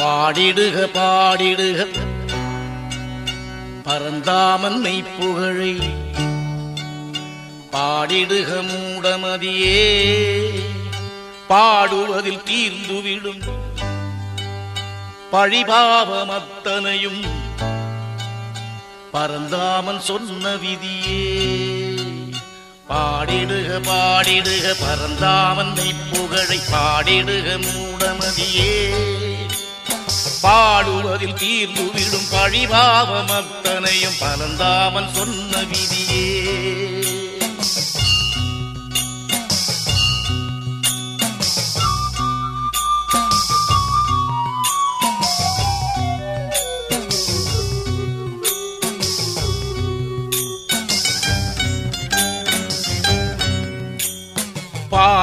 பாடிடுக பாடிடுக. பரந்தாமன் மெய்ப்புகழை பாடிடுக மூடமதியே. பாடுவதில் தீர்ந்துவிடும் பழிபாவமத்தனையும் பரந்தாமன் சொன்ன விதியே. பாடிடுக பாடிடுக பரந்தாமன் மெய்ப்புகழை பாடிடுக மூடமதியே. காண்பதில் தீர்ந்து விடும் பழிபாவம் அத்தனையும் பரந்தாமன் சொன்ன விதியே.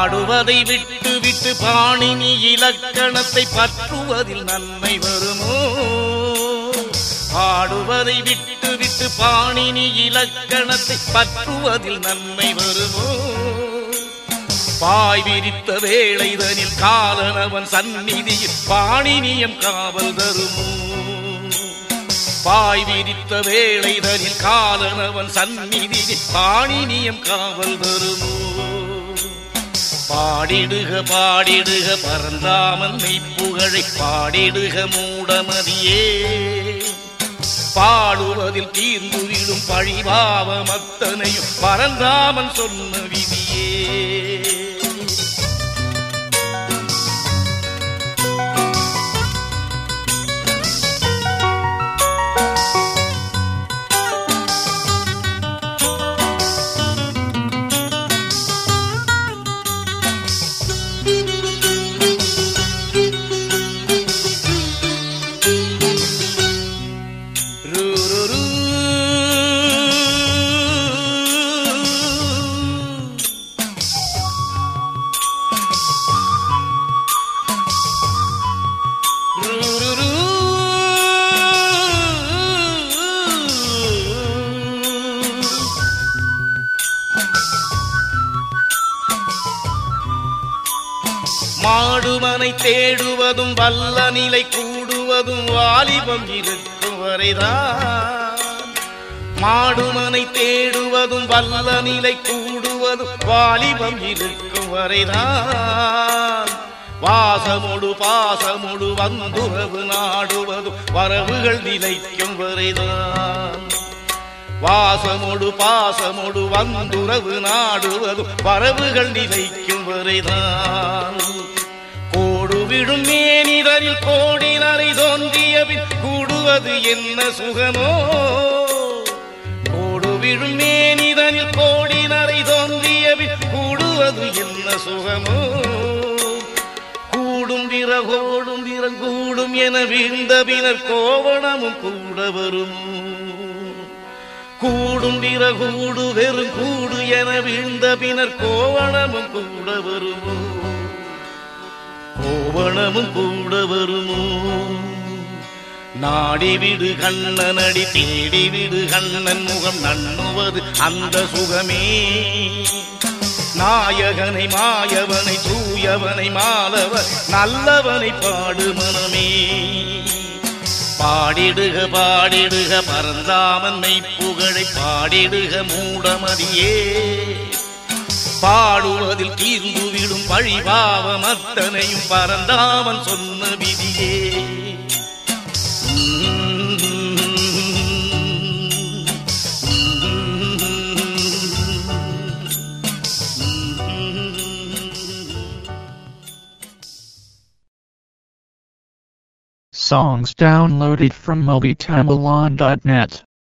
பாடுவதை விட்டு விட்டு பாணினி இலக்கணத்தை பற்றுவதில் நன்மை வருமோ? பாடுவதை விட்டு விட்டு பாணினி இலக்கணத்தை பற்றுவதில் நன்மை வருமோ? பாய் விரித்த வேளைதனில் காலனவன் சந்நிதியில் பாணினியம் காவல் தருமோ? பாய் விரித்த வேளைதனில் காலனவன் சந்நிதியில் பாணினியம் காவல் தருமோ? பாடிடுக பாடிடுக பரந்தாமன் மெய்ப்புகழை பாடிடுக மூடமதியே. பாடுவதில் தீர்ந்துவிடும் பழிபாவம் அத்தனையும் பரந்தாமன் சொன்ன விதியே. மாடுமனை தேடுவதும் வல்ல நிலை கூடுவதும் வாலிபம் இருக்கும் வரைதான். மாடுமனை தேடுவதும் வல்ல நிலை கூடுவதும் வாலிபம் இருக்கும் வரைதான். வாசமுடு பாசமுடு வந்துறவு நாடுவதும் வரவுகள் நிலைக்கும் வரைதான். வாசமுடு பாசமுடு வந்துறவு நாடுவதும் வரவுகள் நிலைக்கும் வரைதான் கோடு விடும் மேனிதரில் கோடினரை தோன்றியபின் கூடுவது என்ன சுகமோ? கோடு விடும் மேனிதனில் கோடினரை தோன்றியபின் கூடுவது என்ன சுகமோ? கூடும் விறகோடும் விறங்கூடும் என வீழ்ந்த பின்னர் கோவணமும் கூட வரும். கூடும் விறகூடு வெறும் கூடு என வீழ்ந்த பின்னர் கோவணமும் கூட வருமோ? கோவணமும் கூட வருமோ? நாடிவிடு கண்ணன் அடி தேடிவிடு கண்ணன் முகம் நண்ணுவது அந்த சுகமே. நாயகனை மாயவனை தூயவனை மாலவர் நல்லவனை பாடு மனமே. பாடிடுக பாடிடுக பரந்தாமன் புகழை பாடிடுக மூடமதியே. பாடுவதில் தீர்ந்துவிடும் பழிபாவம் அத்தனையும் பறந்தாமன் சொன்ன விதியே. Songs downloaded from MobiTamalon.net.